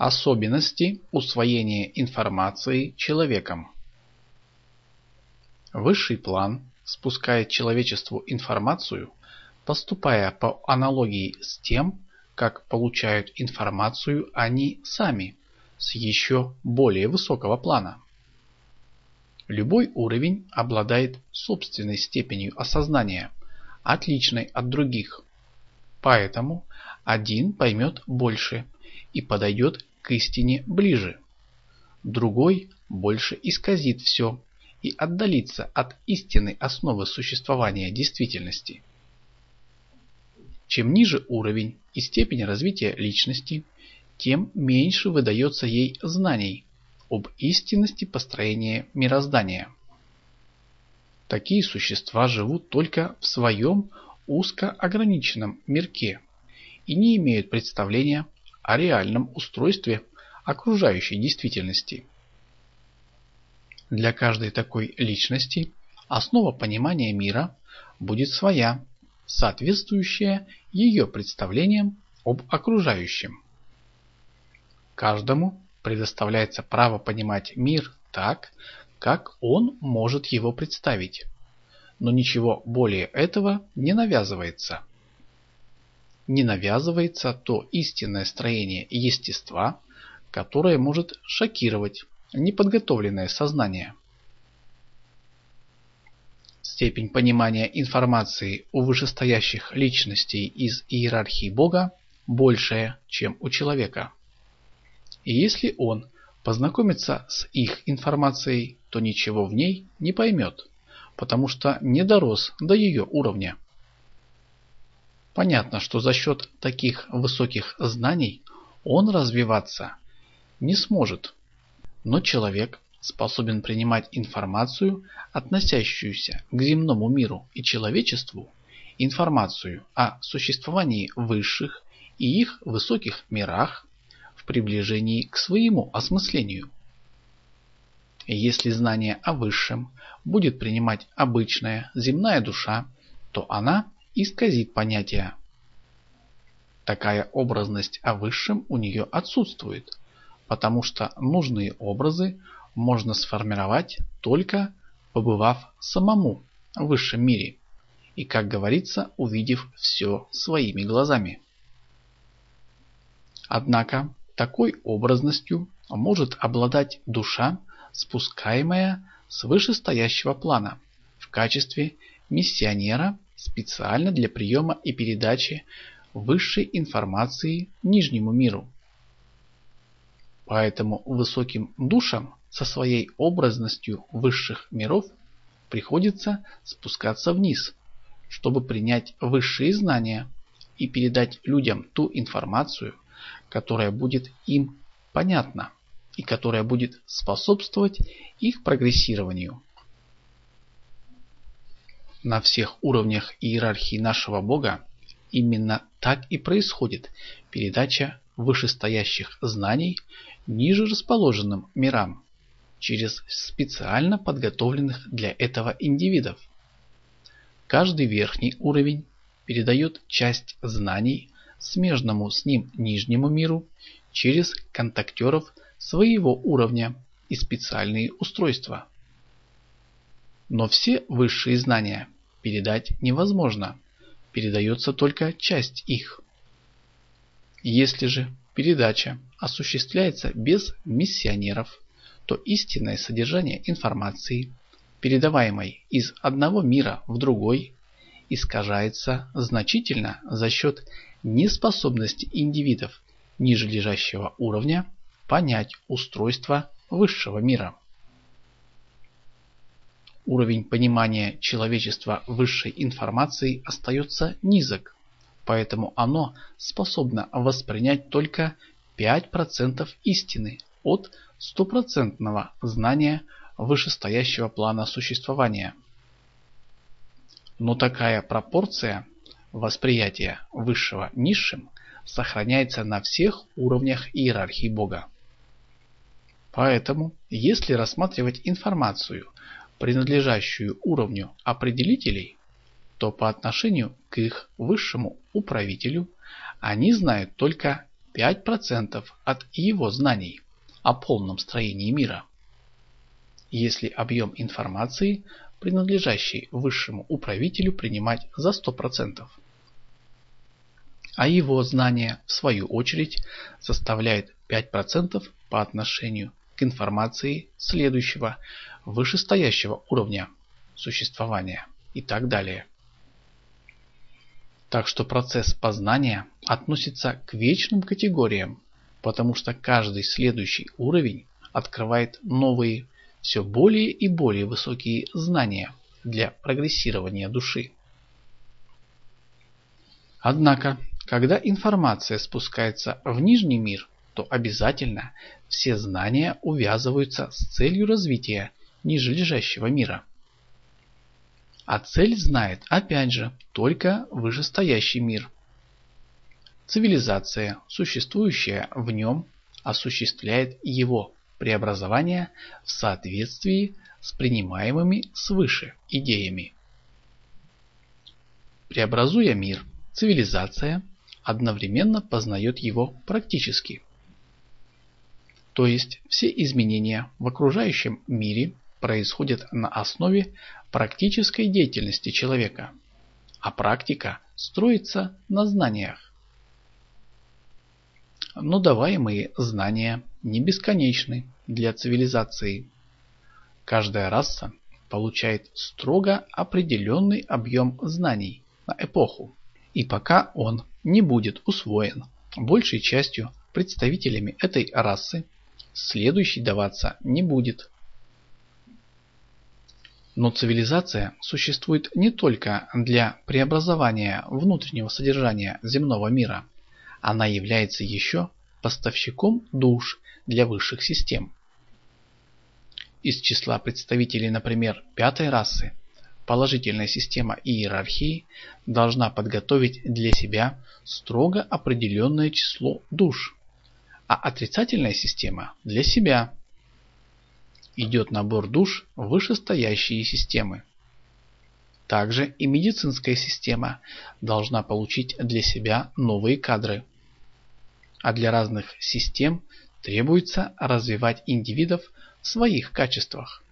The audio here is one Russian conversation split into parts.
Особенности усвоения информации человеком. Высший план спускает человечеству информацию, поступая по аналогии с тем, как получают информацию они сами с еще более высокого плана. Любой уровень обладает собственной степенью осознания, отличной от других. Поэтому один поймет больше и подойдет к истине ближе. Другой больше исказит все и отдалится от истинной основы существования действительности. Чем ниже уровень и степень развития личности, тем меньше выдается ей знаний об истинности построения мироздания. Такие существа живут только в своем узко ограниченном мирке и не имеют представления о реальном устройстве окружающей действительности. Для каждой такой личности основа понимания мира будет своя, соответствующая ее представлениям об окружающем. Каждому предоставляется право понимать мир так, как он может его представить, но ничего более этого не навязывается. Не навязывается то истинное строение естества, которое может шокировать неподготовленное сознание. Степень понимания информации у вышестоящих личностей из иерархии Бога большая, чем у человека. И если он познакомится с их информацией, то ничего в ней не поймет, потому что не дорос до ее уровня. Понятно, что за счет таких высоких знаний он развиваться не сможет, но человек способен принимать информацию, относящуюся к земному миру и человечеству, информацию о существовании высших и их высоких мирах в приближении к своему осмыслению. Если знание о высшем будет принимать обычная земная душа, то она исказит понятие. Такая образность о высшем у нее отсутствует, потому что нужные образы можно сформировать только побывав самому в высшем мире и, как говорится, увидев все своими глазами. Однако такой образностью может обладать душа, спускаемая с вышестоящего плана в качестве миссионера специально для приема и передачи высшей информации нижнему миру. Поэтому высоким душам со своей образностью высших миров приходится спускаться вниз, чтобы принять высшие знания и передать людям ту информацию, которая будет им понятна и которая будет способствовать их прогрессированию. На всех уровнях иерархии нашего Бога именно так и происходит передача вышестоящих знаний ниже расположенным мирам через специально подготовленных для этого индивидов. Каждый верхний уровень передает часть знаний смежному с ним нижнему миру через контактеров своего уровня и специальные устройства. Но все высшие знания передать невозможно, передается только часть их. Если же передача осуществляется без миссионеров, то истинное содержание информации, передаваемой из одного мира в другой, искажается значительно за счет неспособности индивидов ниже лежащего уровня понять устройство высшего мира. Уровень понимания человечества высшей информации остается низок, поэтому оно способно воспринять только 5% истины от стопроцентного знания вышестоящего плана существования. Но такая пропорция восприятия высшего низшим сохраняется на всех уровнях иерархии Бога. Поэтому, если рассматривать информацию, принадлежащую уровню определителей, то по отношению к их высшему управителю они знают только 5% от его знаний о полном строении мира. Если объем информации, принадлежащий высшему управителю, принимать за 100%. А его знание, в свою очередь, составляет 5% по отношению к информации следующего, вышестоящего уровня существования и так далее. Так что процесс познания относится к вечным категориям, потому что каждый следующий уровень открывает новые, все более и более высокие знания для прогрессирования души. Однако, когда информация спускается в нижний мир, то обязательно все знания увязываются с целью развития ниже лежащего мира. А цель знает, опять же, только вышестоящий мир. Цивилизация, существующая в нем, осуществляет его преобразование в соответствии с принимаемыми свыше идеями. Преобразуя мир, цивилизация одновременно познает его практически. То есть все изменения в окружающем мире происходят на основе практической деятельности человека, а практика строится на знаниях. Но даваемые знания не бесконечны для цивилизации. Каждая раса получает строго определенный объем знаний на эпоху, и пока он не будет усвоен большей частью представителями этой расы, следующий даваться не будет. Но цивилизация существует не только для преобразования внутреннего содержания земного мира. Она является еще поставщиком душ для высших систем. Из числа представителей, например, пятой расы, положительная система иерархии должна подготовить для себя строго определенное число душ, а отрицательная система для себя идет набор душ вышестоящие системы. Также и медицинская система должна получить для себя новые кадры. А для разных систем требуется развивать индивидов в своих качествах.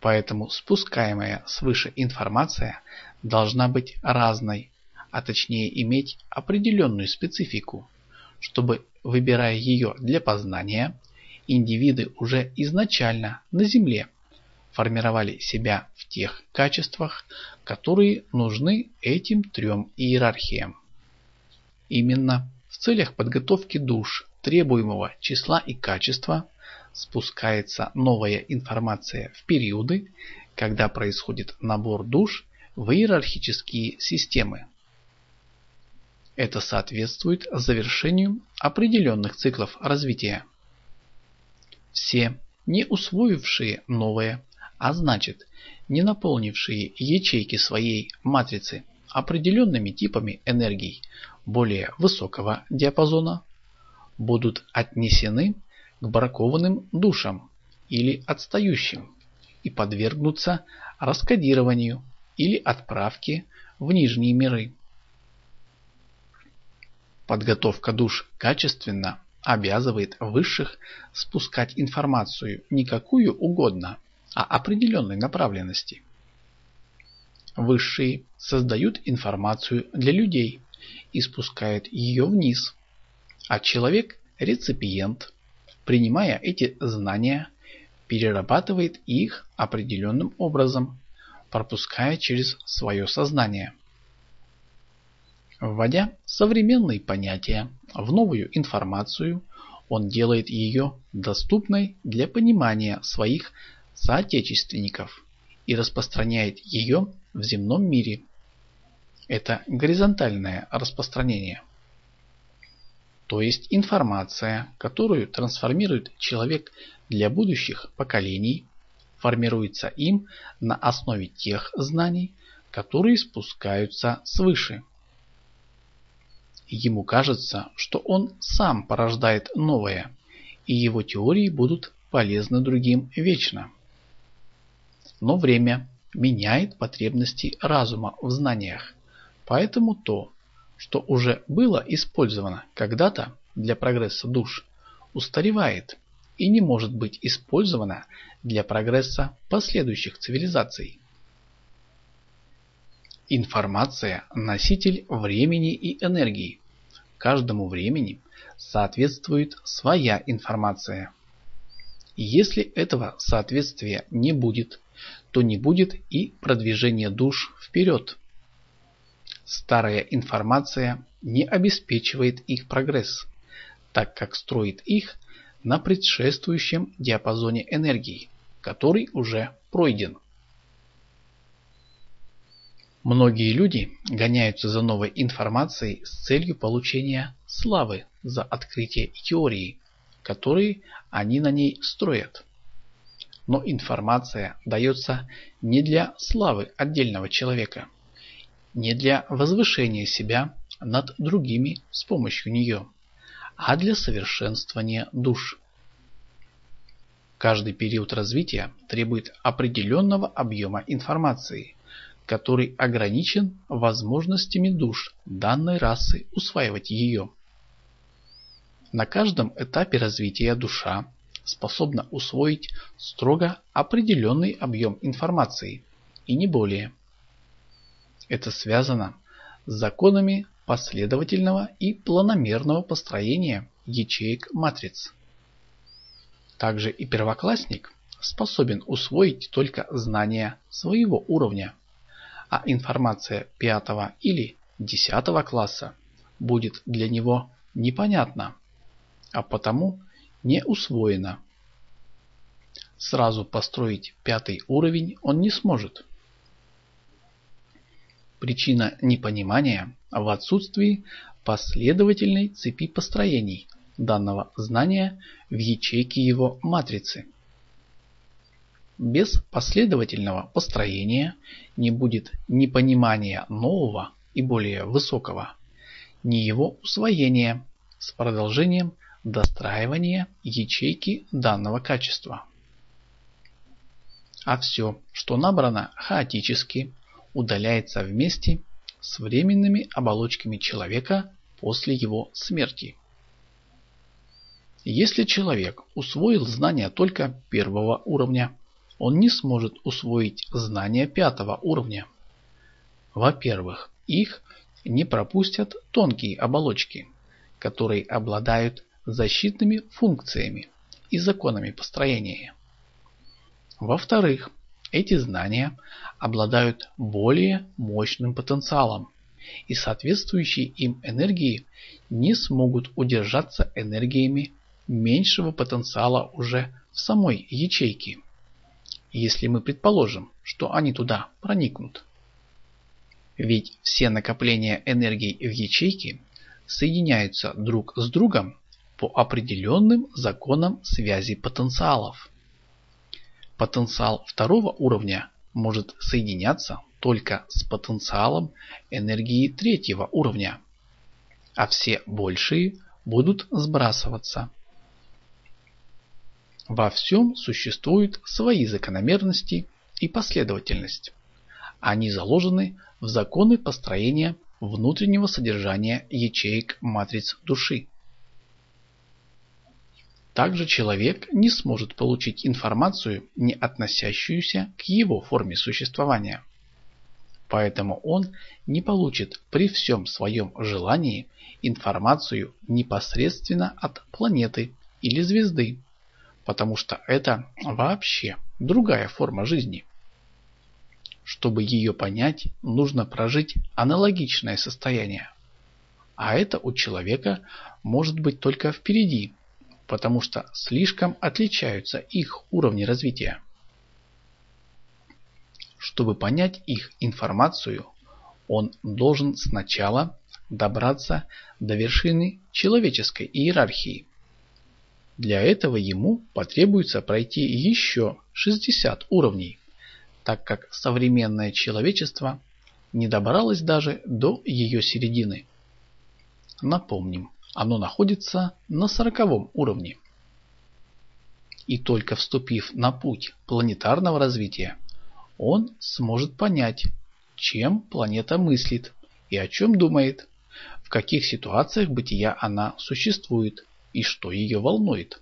Поэтому спускаемая свыше информация должна быть разной, а точнее иметь определенную специфику, чтобы, выбирая ее для познания, индивиды уже изначально на Земле формировали себя в тех качествах, которые нужны этим трем иерархиям. Именно в целях подготовки душ требуемого числа и качества спускается новая информация в периоды, когда происходит набор душ в иерархические системы. Это соответствует завершению определенных циклов развития. Все, не усвоившие новое, а значит, не наполнившие ячейки своей матрицы определенными типами энергий более высокого диапазона, будут отнесены к бракованным душам или отстающим и подвергнутся раскодированию или отправке в нижние миры. Подготовка душ качественно обязывает высших спускать информацию не какую угодно, а определенной направленности. Высшие создают информацию для людей и спускают ее вниз, а человек – реципиент, принимая эти знания, перерабатывает их определенным образом, пропуская через свое сознание. Вводя современные понятия в новую информацию, он делает ее доступной для понимания своих соотечественников и распространяет ее в земном мире. Это горизонтальное распространение. То есть информация, которую трансформирует человек для будущих поколений, формируется им на основе тех знаний, которые спускаются свыше. Ему кажется, что он сам порождает новое, и его теории будут полезны другим вечно. Но время меняет потребности разума в знаниях, поэтому то, что уже было использовано когда-то для прогресса душ, устаревает и не может быть использовано для прогресса последующих цивилизаций. Информация – носитель времени и энергии. Каждому времени соответствует своя информация. Если этого соответствия не будет, то не будет и продвижения душ вперед. Старая информация не обеспечивает их прогресс, так как строит их на предшествующем диапазоне энергии, который уже пройден. Многие люди гоняются за новой информацией с целью получения славы за открытие теории, которые они на ней строят. Но информация дается не для славы отдельного человека, не для возвышения себя над другими с помощью нее, а для совершенствования душ. Каждый период развития требует определенного объема информации – который ограничен возможностями душ данной расы усваивать ее. На каждом этапе развития душа способна усвоить строго определенный объем информации и не более. Это связано с законами последовательного и планомерного построения ячеек матриц. Также и первоклассник способен усвоить только знания своего уровня а информация пятого или десятого класса будет для него непонятна, а потому не усвоена. Сразу построить пятый уровень он не сможет. Причина непонимания в отсутствии последовательной цепи построений данного знания в ячейке его матрицы. Без последовательного построения не будет ни понимания нового и более высокого, ни его усвоения с продолжением достраивания ячейки данного качества. А все, что набрано хаотически, удаляется вместе с временными оболочками человека после его смерти. Если человек усвоил знания только первого уровня, он не сможет усвоить знания пятого уровня. Во-первых, их не пропустят тонкие оболочки, которые обладают защитными функциями и законами построения. Во-вторых, эти знания обладают более мощным потенциалом, и соответствующие им энергии не смогут удержаться энергиями меньшего потенциала уже в самой ячейке если мы предположим, что они туда проникнут. Ведь все накопления энергии в ячейке соединяются друг с другом по определенным законам связи потенциалов. Потенциал второго уровня может соединяться только с потенциалом энергии третьего уровня, а все большие будут сбрасываться во всем существуют свои закономерности и последовательность. Они заложены в законы построения внутреннего содержания ячеек матриц души. Также человек не сможет получить информацию, не относящуюся к его форме существования. Поэтому он не получит при всем своем желании информацию непосредственно от планеты или звезды, потому что это вообще другая форма жизни. Чтобы ее понять, нужно прожить аналогичное состояние. А это у человека может быть только впереди, потому что слишком отличаются их уровни развития. Чтобы понять их информацию, он должен сначала добраться до вершины человеческой иерархии – для этого ему потребуется пройти еще 60 уровней, так как современное человечество не добралось даже до ее середины. Напомним, оно находится на 40 уровне. И только вступив на путь планетарного развития, он сможет понять, чем планета мыслит и о чем думает, каких ситуациях бытия она существует и что ее волнует.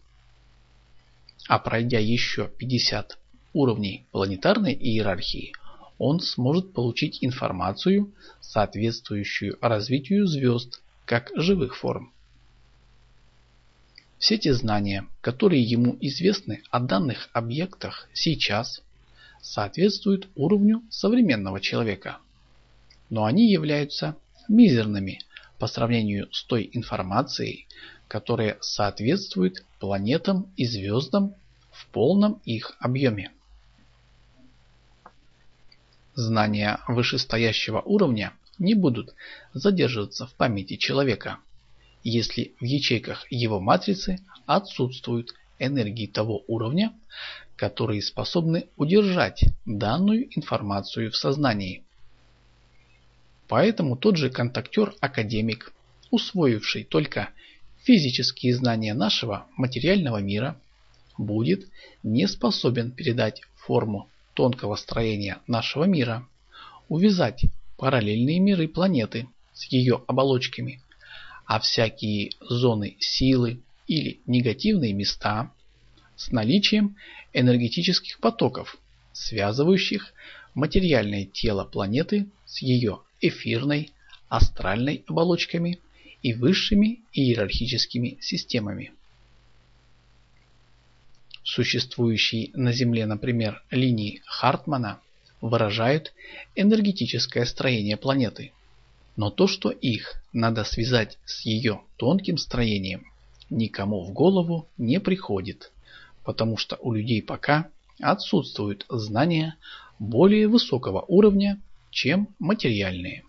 А пройдя еще 50 уровней планетарной иерархии, он сможет получить информацию, соответствующую развитию звезд как живых форм. Все те знания, которые ему известны о данных объектах сейчас, соответствуют уровню современного человека. Но они являются мизерными по сравнению с той информацией, которая соответствует планетам и звездам в полном их объеме. Знания вышестоящего уровня не будут задерживаться в памяти человека, если в ячейках его матрицы отсутствуют энергии того уровня, которые способны удержать данную информацию в сознании. Поэтому тот же контактер-академик, усвоивший только физические знания нашего материального мира, будет не способен передать форму тонкого строения нашего мира, увязать параллельные миры планеты с ее оболочками, а всякие зоны силы или негативные места с наличием энергетических потоков, связывающих материальное тело планеты с ее эфирной, астральной оболочками и высшими иерархическими системами. Существующие на Земле, например, линии Хартмана выражают энергетическое строение планеты. Но то, что их надо связать с ее тонким строением, никому в голову не приходит, потому что у людей пока отсутствуют знания более высокого уровня, чем материальные.